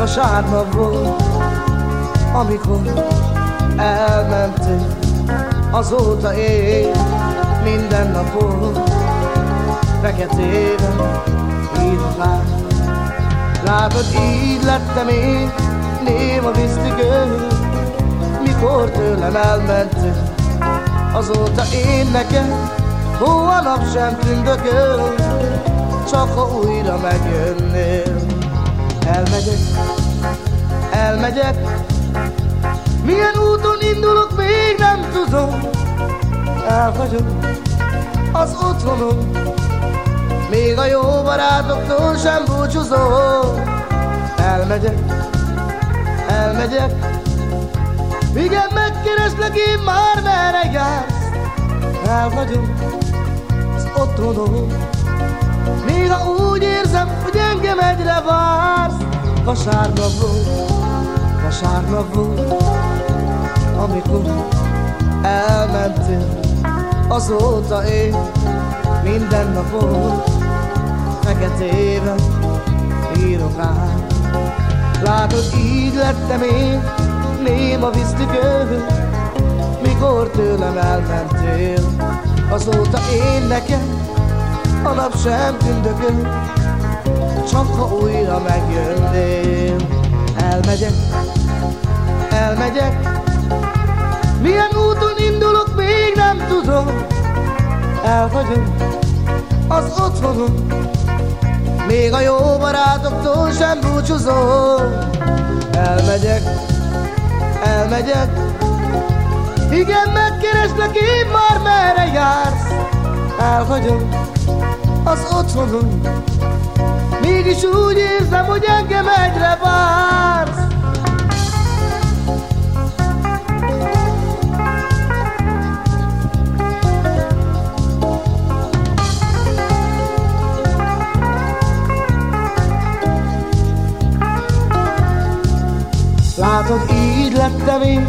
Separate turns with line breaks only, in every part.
Vasárnap volt, amikor elmentél, azóta én minden napon. Feketével írok rá. Látod, így lettem én, néma visztigő, mikor tőlem elmentél, azóta én nekem Hó a nap sem tündököl, csak ha újra megjönnél. Elmegyek, elmegyek, milyen úton indulok, még nem tudom. Elhagyom az otthonom, még a jó barátoktól sem búcsúzom. Elmegyek, elmegyek, igen, megkereslek én már merre jársz. Elhagyom az otthonom, néha úgy érzem, hogy engem. Vasárnap volt, vasárnap volt, amikor elmentél, azóta én minden napon feketével írok át. Látod, így lettem én, néma visztükő, mikor tőlem elmentél. Azóta én nekem a nap sem tündököl, csak ha újra megjönnél. Elmegyek, elmegyek, milyen úton indulok, még nem tudom. Elhagyom az otthonom, még a jó barátoktól sem búcsúzom. Elmegyek, elmegyek, igen, megkereslek én már merre jársz. Elhagyom az otthonom, mégis úgy érzem, hogy engem egyre vársz. Látod, így lettem én,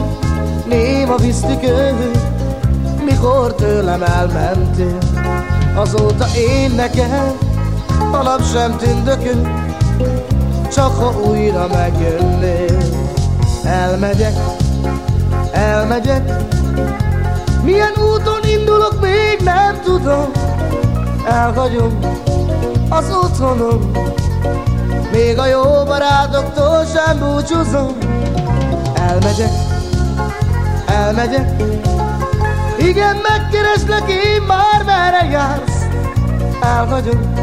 néma visztikő, mikor tőlem elmentél. Azóta én nekem a nap sem tündökül, csak ha újra megjönnél. Elmegyek, elmegyek, milyen úton indulok, még nem tudom. Elhagyom az otthonom, még a jó barátoktól sem búcsúzom. Elmegyek, elmegyek, igen, megkereslek én már merre jársz. Elhagyom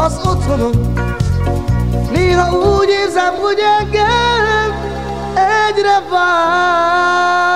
az otthonom, néha úgy érzem, hogy engem egyre vár.